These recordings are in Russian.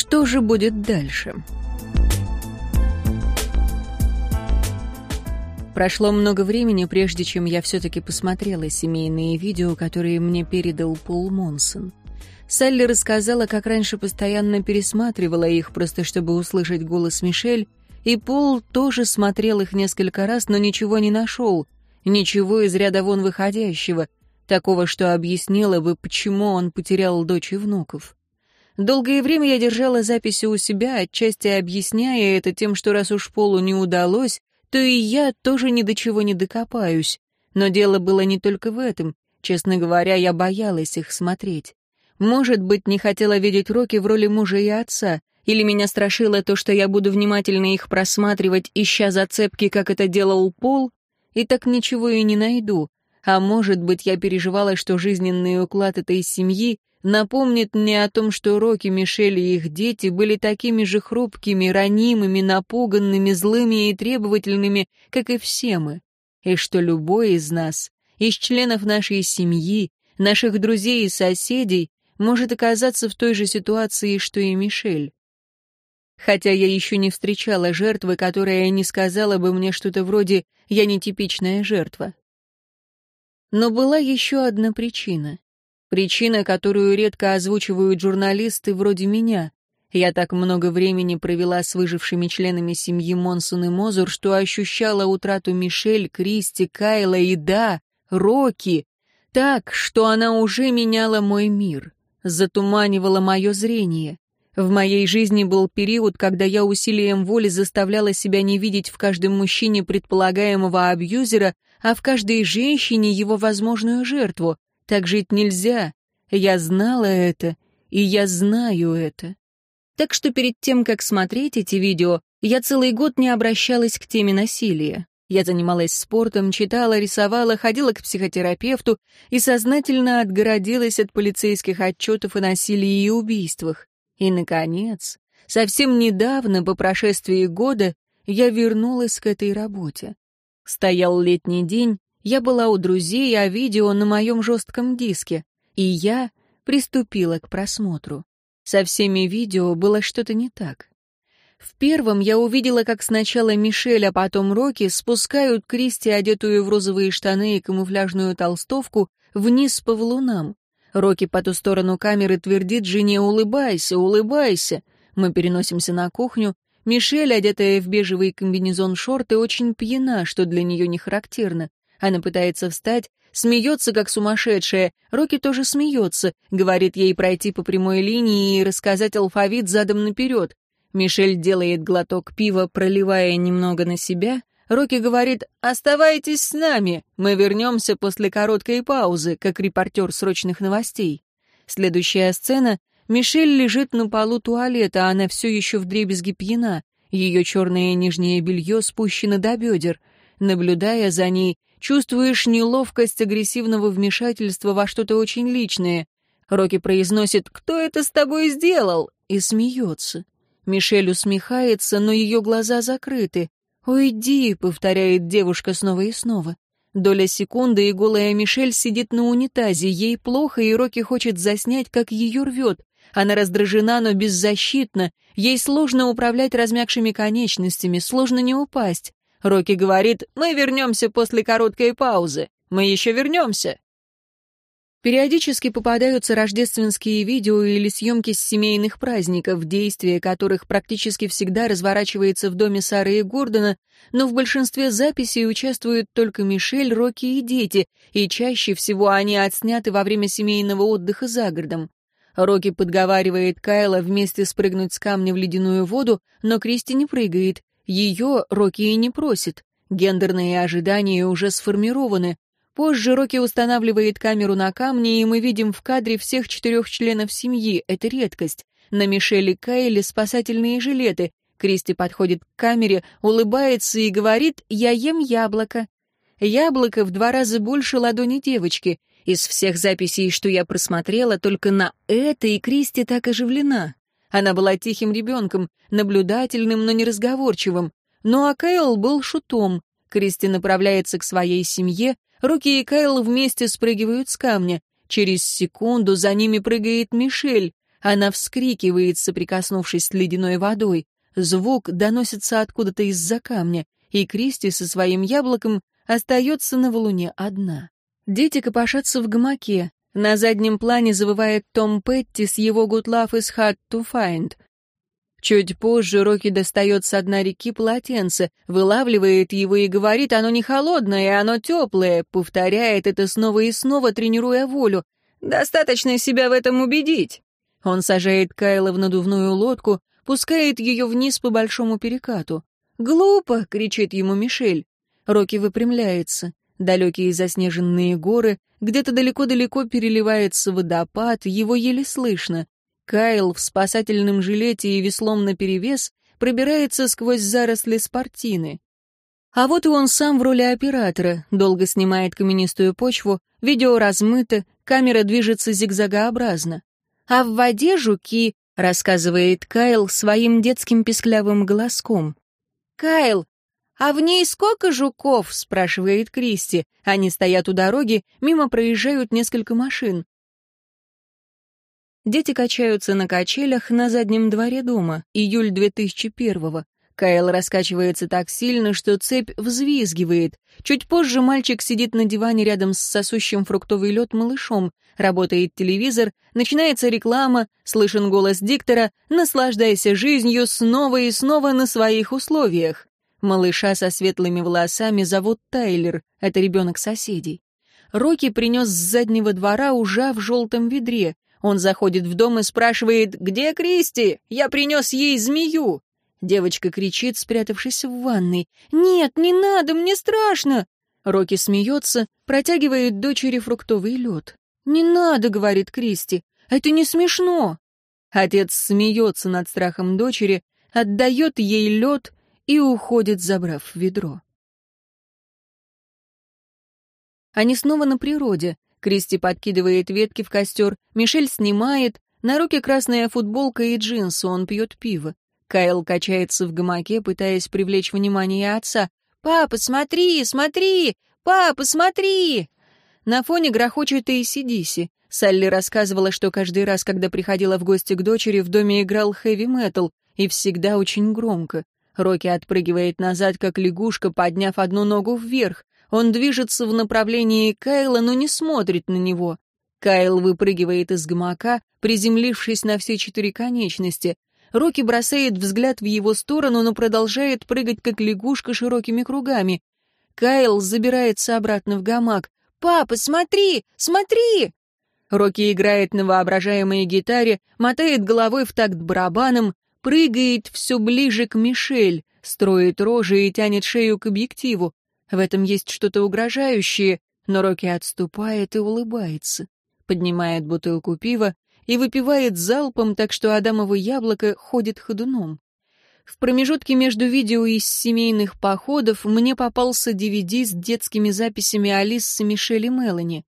Что же будет дальше? Прошло много времени, прежде чем я все-таки посмотрела семейные видео, которые мне передал Пол Монсон. Салли рассказала, как раньше постоянно пересматривала их, просто чтобы услышать голос Мишель, и Пол тоже смотрел их несколько раз, но ничего не нашел, ничего из ряда вон выходящего, такого, что объяснило бы, почему он потерял дочь и внуков. Долгое время я держала записи у себя, отчасти объясняя это тем, что раз уж Полу не удалось, то и я тоже ни до чего не докопаюсь. Но дело было не только в этом. Честно говоря, я боялась их смотреть. Может быть, не хотела видеть Рокки в роли мужа и отца, или меня страшило то, что я буду внимательно их просматривать, ища зацепки, как это делал Пол, и так ничего и не найду. А может быть, я переживала, что жизненный уклад этой семьи напомнит мне о том, что Рокки, Мишель и их дети были такими же хрупкими, ранимыми, напуганными, злыми и требовательными, как и все мы, и что любой из нас, из членов нашей семьи, наших друзей и соседей, может оказаться в той же ситуации, что и Мишель. Хотя я еще не встречала жертвы, которая не сказала бы мне что-то вроде «я нетипичная жертва». Но была еще одна причина. Причина, которую редко озвучивают журналисты вроде меня. Я так много времени провела с выжившими членами семьи Монсон и Мозур, что ощущала утрату Мишель, Кристи, Кайла и, да, Рокки, так, что она уже меняла мой мир затуманивало мое зрение. В моей жизни был период, когда я усилием воли заставляла себя не видеть в каждом мужчине предполагаемого абьюзера, а в каждой женщине его возможную жертву. Так жить нельзя. Я знала это, и я знаю это. Так что перед тем, как смотреть эти видео, я целый год не обращалась к теме насилия. Я занималась спортом, читала, рисовала, ходила к психотерапевту и сознательно отгородилась от полицейских отчетов о насилии и убийствах. И, наконец, совсем недавно, по прошествии года, я вернулась к этой работе. Стоял летний день, я была у друзей, а видео на моем жестком диске, и я приступила к просмотру. Со всеми видео было что-то не так. В первом я увидела, как сначала Мишель, а потом Рокки спускают Кристи, одетую в розовые штаны и камуфляжную толстовку, вниз по валунам. Рокки по ту сторону камеры твердит жене «Улыбайся, улыбайся». Мы переносимся на кухню. Мишель, одетая в бежевый комбинезон шорты, очень пьяна, что для нее не характерно. Она пытается встать, смеется, как сумасшедшая. Рокки тоже смеется, говорит ей пройти по прямой линии и рассказать алфавит задом наперед. Мишель делает глоток пива, проливая немного на себя. Рокки говорит «Оставайтесь с нами, мы вернемся после короткой паузы», как репортер срочных новостей. Следующая сцена. Мишель лежит на полу туалета, она все еще вдребезги пьяна. Ее черное нижнее белье спущено до бедер. Наблюдая за ней, чувствуешь неловкость агрессивного вмешательства во что-то очень личное. Рокки произносит «Кто это с тобой сделал?» и смеется. Мишель усмехается, но ее глаза закрыты. «Уйди», — повторяет девушка снова и снова. Доля секунды, и голая Мишель сидит на унитазе. Ей плохо, и Рокки хочет заснять, как ее рвет. Она раздражена, но беззащитна. Ей сложно управлять размягшими конечностями, сложно не упасть. Рокки говорит, «Мы вернемся после короткой паузы. Мы еще вернемся». Периодически попадаются рождественские видео или съемки с семейных праздников, действие которых практически всегда разворачивается в доме Сары и Гордона, но в большинстве записей участвуют только Мишель, Рокки и дети, и чаще всего они отсняты во время семейного отдыха за городом. Рокки подговаривает Кайла вместе спрыгнуть с камня в ледяную воду, но Кристи не прыгает. Ее Рокки и не просит. Гендерные ожидания уже сформированы. Позже Рокки устанавливает камеру на камне, и мы видим в кадре всех четырех членов семьи. Это редкость. На Мишеле Кайле спасательные жилеты. Кристи подходит к камере, улыбается и говорит «Я ем яблоко». Яблоко в два раза больше ладони девочки. Из всех записей, что я просмотрела, только на это и Кристи так оживлена. Она была тихим ребенком, наблюдательным, но неразговорчивым. Ну а Кайл был шутом. Кристи направляется к своей семье, Руки и Кайл вместе спрыгивают с камня. Через секунду за ними прыгает Мишель. Она вскрикивает, соприкоснувшись с ледяной водой. Звук доносится откуда-то из-за камня, и Кристи со своим яблоком остается на валуне одна. Дети копошатся в гамаке. На заднем плане завывает Том Петти с его «Good love is hard to find». Чуть позже Рокки достает с дна реки полотенце, вылавливает его и говорит, оно не холодное, оно теплое, повторяет это снова и снова, тренируя волю. «Достаточно себя в этом убедить». Он сажает Кайла в надувную лодку, пускает ее вниз по большому перекату. «Глупо!» — кричит ему Мишель. Рокки выпрямляется. Далекие заснеженные горы, где-то далеко-далеко переливается водопад, его еле слышно. Кайл в спасательном жилете и веслом наперевес пробирается сквозь заросли спортины. А вот и он сам в роли оператора, долго снимает каменистую почву, видео размыто, камера движется зигзагообразно. А в воде жуки, рассказывает Кайл своим детским писклявым голоском. «Кайл, а в ней сколько жуков?» — спрашивает Кристи. Они стоят у дороги, мимо проезжают несколько машин. Дети качаются на качелях на заднем дворе дома. Июль 2001-го. Кайл раскачивается так сильно, что цепь взвизгивает. Чуть позже мальчик сидит на диване рядом с сосущим фруктовый лед малышом. Работает телевизор, начинается реклама, слышен голос диктора «Наслаждайся жизнью снова и снова на своих условиях». Малыша со светлыми волосами зовут Тайлер, это ребенок соседей. Рокки принес с заднего двора ужа в желтом ведре. Он заходит в дом и спрашивает «Где Кристи? Я принес ей змею!» Девочка кричит, спрятавшись в ванной. «Нет, не надо, мне страшно!» Рокки смеется, протягивает дочери фруктовый лед. «Не надо», — говорит Кристи, — «это не смешно». Отец смеется над страхом дочери, отдает ей лед и уходит, забрав ведро. Они снова на природе. Кристи подкидывает ветки в костер, Мишель снимает, на руке красная футболка и джинсы, он пьет пиво. Кайл качается в гамаке, пытаясь привлечь внимание отца. «Папа, смотри, смотри! Папа, смотри!» На фоне грохочет и Сидиси. Салли рассказывала, что каждый раз, когда приходила в гости к дочери, в доме играл хэви-метал, и всегда очень громко. Рокки отпрыгивает назад, как лягушка, подняв одну ногу вверх. Он движется в направлении Кайла, но не смотрит на него. Кайл выпрыгивает из гамака, приземлившись на все четыре конечности. Рокки бросает взгляд в его сторону, но продолжает прыгать, как лягушка, широкими кругами. Кайл забирается обратно в гамак. «Папа, смотри! Смотри!» Рокки играет на воображаемой гитаре, мотает головой в такт барабаном, прыгает все ближе к Мишель, строит рожи и тянет шею к объективу. В этом есть что-то угрожающее, но Рокки отступает и улыбается, поднимает бутылку пива и выпивает залпом, так что Адамово яблоко ходит ходуном. В промежутке между видео из семейных походов мне попался DVD с детскими записями Алисы, Мишель и Мелани.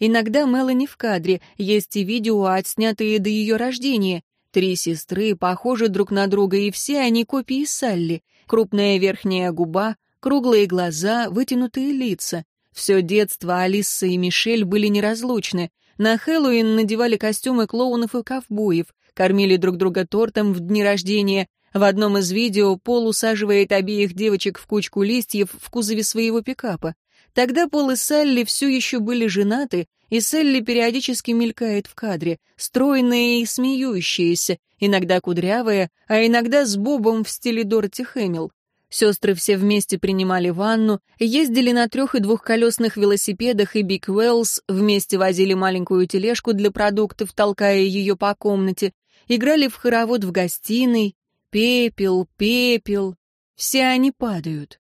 Иногда Мелани в кадре, есть и видео, отснятые до ее рождения. Три сестры похожи друг на друга, и все они копии Салли. Крупная верхняя губа, круглые глаза, вытянутые лица. Все детство Алиса и Мишель были неразлучны. На Хэллоуин надевали костюмы клоунов и ковбоев, кормили друг друга тортом в дни рождения. В одном из видео Пол усаживает обеих девочек в кучку листьев в кузове своего пикапа. Тогда Пол и Салли все еще были женаты, и Селли периодически мелькает в кадре, стройная и смеющаяся, иногда кудрявая, а иногда с бобом в стиле Дороти Хэмилл. Сестры все вместе принимали ванну, ездили на трех- и двухколесных велосипедах и Биг Уэллс, вместе возили маленькую тележку для продуктов, толкая ее по комнате, играли в хоровод в гостиной. Пепел, пепел. Все они падают.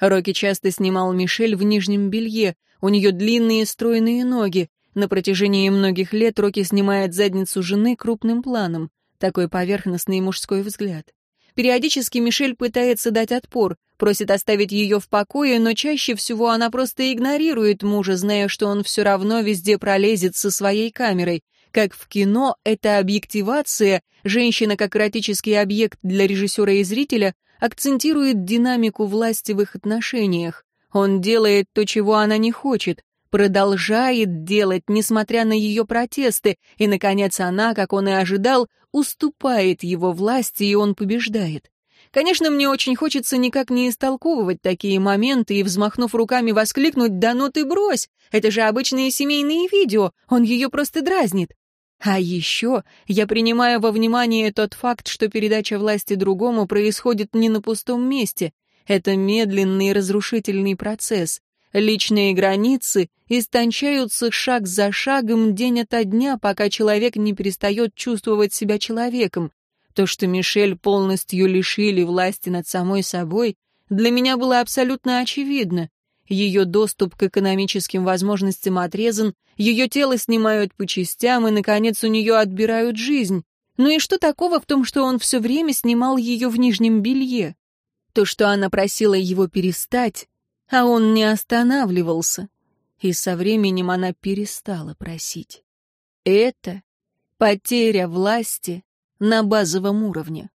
Рокки часто снимал Мишель в нижнем белье, у нее длинные стройные ноги. На протяжении многих лет Рокки снимает задницу жены крупным планом. Такой поверхностный мужской взгляд. Периодически Мишель пытается дать отпор, просит оставить ее в покое, но чаще всего она просто игнорирует мужа, зная, что он все равно везде пролезет со своей камерой. Как в кино, эта объективация, женщина как эротический объект для режиссера и зрителя, акцентирует динамику власти в их отношениях. Он делает то, чего она не хочет, продолжает делать, несмотря на ее протесты, и, наконец, она, как он и ожидал, уступает его власти, и он побеждает. Конечно, мне очень хочется никак не истолковывать такие моменты и, взмахнув руками, воскликнуть «Да ну ты брось! Это же обычные семейные видео, он ее просто дразнит!» А еще я принимаю во внимание тот факт, что передача власти другому происходит не на пустом месте. Это медленный разрушительный процесс. Личные границы истончаются шаг за шагом день ото дня, пока человек не перестает чувствовать себя человеком. То, что Мишель полностью лишили власти над самой собой, для меня было абсолютно очевидно. Ее доступ к экономическим возможностям отрезан, ее тело снимают по частям и, наконец, у нее отбирают жизнь. Ну и что такого в том, что он все время снимал ее в нижнем белье? То, что она просила его перестать, а он не останавливался. И со временем она перестала просить. Это потеря власти на базовом уровне.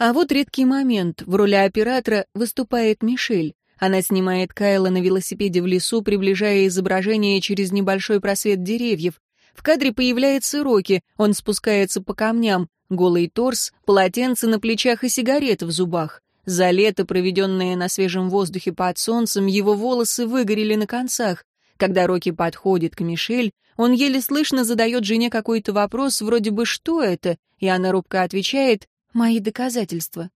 А вот редкий момент. В роли оператора выступает Мишель. Она снимает Кайла на велосипеде в лесу, приближая изображение через небольшой просвет деревьев. В кадре появляется Рокки, он спускается по камням, голый торс, полотенце на плечах и сигарета в зубах. За лето, проведенное на свежем воздухе под солнцем, его волосы выгорели на концах. Когда Рокки подходит к Мишель, он еле слышно задает жене какой-то вопрос, вроде бы «что это?», и она робко отвечает «мои доказательства».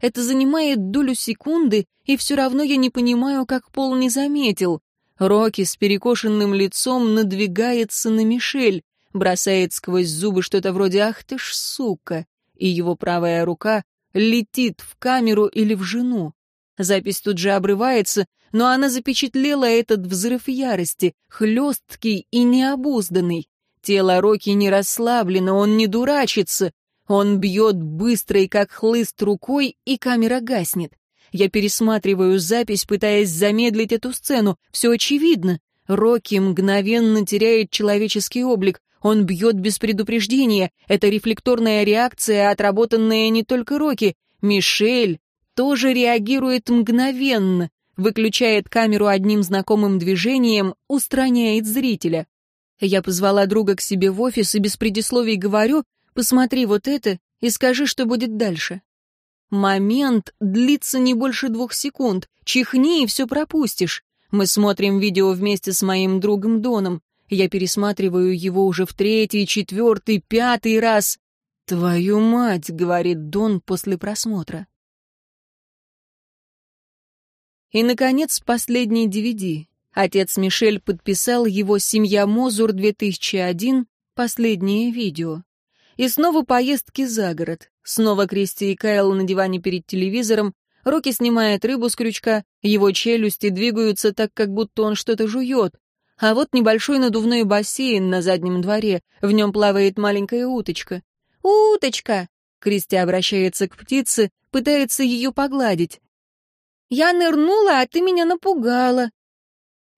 Это занимает долю секунды, и все равно я не понимаю, как Пол не заметил. Рокки с перекошенным лицом надвигается на Мишель, бросает сквозь зубы что-то вроде «ах ты ж сука!» и его правая рука летит в камеру или в жену. Запись тут же обрывается, но она запечатлела этот взрыв ярости, хлесткий и необузданный. Тело Рокки не расслаблено, он не дурачится. Он бьет быстрой, как хлыст, рукой, и камера гаснет. Я пересматриваю запись, пытаясь замедлить эту сцену. Все очевидно. Рокки мгновенно теряет человеческий облик. Он бьет без предупреждения. Это рефлекторная реакция, отработанная не только Рокки. Мишель тоже реагирует мгновенно, выключает камеру одним знакомым движением, устраняет зрителя. Я позвала друга к себе в офис и без предисловий говорю, посмотри вот это и скажи, что будет дальше. Момент длится не больше двух секунд. Чихни и все пропустишь. Мы смотрим видео вместе с моим другом Доном. Я пересматриваю его уже в третий, четвертый, пятый раз. «Твою мать», — говорит Дон после просмотра. И, наконец, последний DVD. Отец Мишель подписал его «Семья Мозур-2001», последнее видео. И снова поездки за город. Снова Кристи и Кайл на диване перед телевизором. Рокки снимает рыбу с крючка, его челюсти двигаются так, как будто он что-то жует. А вот небольшой надувной бассейн на заднем дворе, в нем плавает маленькая уточка. «Уточка!» Кристи обращается к птице, пытается ее погладить. «Я нырнула, а ты меня напугала».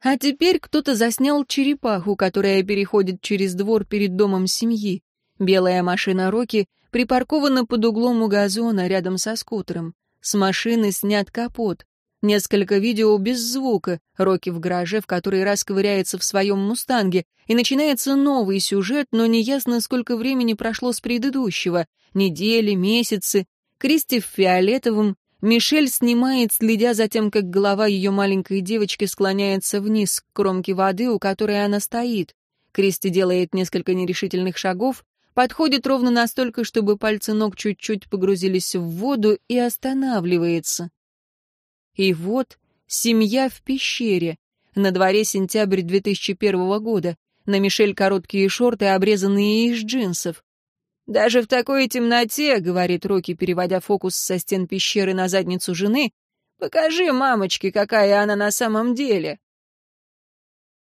А теперь кто-то заснял черепаху, которая переходит через двор перед домом семьи. Белая машина Роки припаркована под углом у газона рядом со скутером. С машины снят капот. Несколько видео без звука, Рокки в гараже в который раз ковыряется в своем «Мустанге», и начинается новый сюжет, но неясно, сколько времени прошло с предыдущего. Недели, месяцы. Кристи в фиолетовом. Мишель снимает, следя за тем, как голова ее маленькой девочки склоняется вниз к кромке воды, у которой она стоит. Кристи делает несколько нерешительных шагов, подходит ровно настолько, чтобы пальцы ног чуть-чуть погрузились в воду и останавливается. И вот семья в пещере. На дворе сентябрь 2001 года. На Мишель короткие шорты, обрезанные из джинсов. «Даже в такой темноте», — говорит Рокки, переводя фокус со стен пещеры на задницу жены, «покажи мамочке, какая она на самом деле».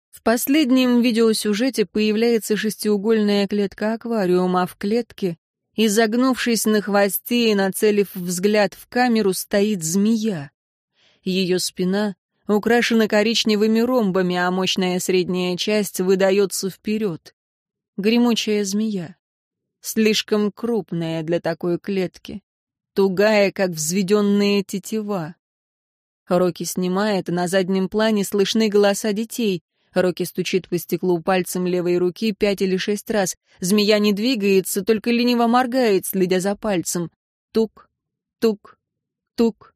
В последнем видеосюжете появляется шестиугольная клетка аквариума, а в клетке, изогнувшись на хвосте и нацелив взгляд в камеру, стоит змея. Ее спина украшена коричневыми ромбами, а мощная средняя часть выдается вперед. Гремучая змея. Слишком крупная для такой клетки. Тугая, как взведенная тетива. Рокки снимает, на заднем плане слышны голоса детей. Рокки стучит по стеклу пальцем левой руки пять или шесть раз. Змея не двигается, только лениво моргает, следя за пальцем. Тук, тук, тук.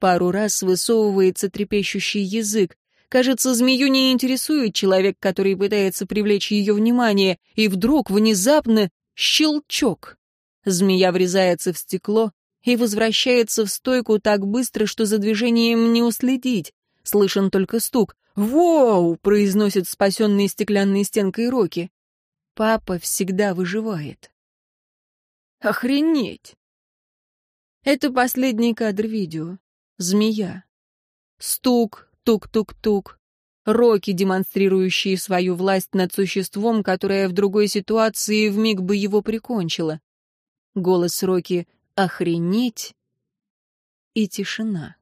Пару раз высовывается трепещущий язык. Кажется, змею не интересует человек, который пытается привлечь ее внимание, и вдруг, внезапно, щелчок. Змея врезается в стекло и возвращается в стойку так быстро, что за движением не уследить. Слышен только стук. «Воу!» — произносит спасенный стеклянной стенкой Роки. Папа всегда выживает. Охренеть! Это последний кадр видео. Змея. Стук, тук-тук-тук. Роки, демонстрирующие свою власть над существом, которое в другой ситуации вмиг бы его прикончило. Голос Роки «Охренеть!» и тишина.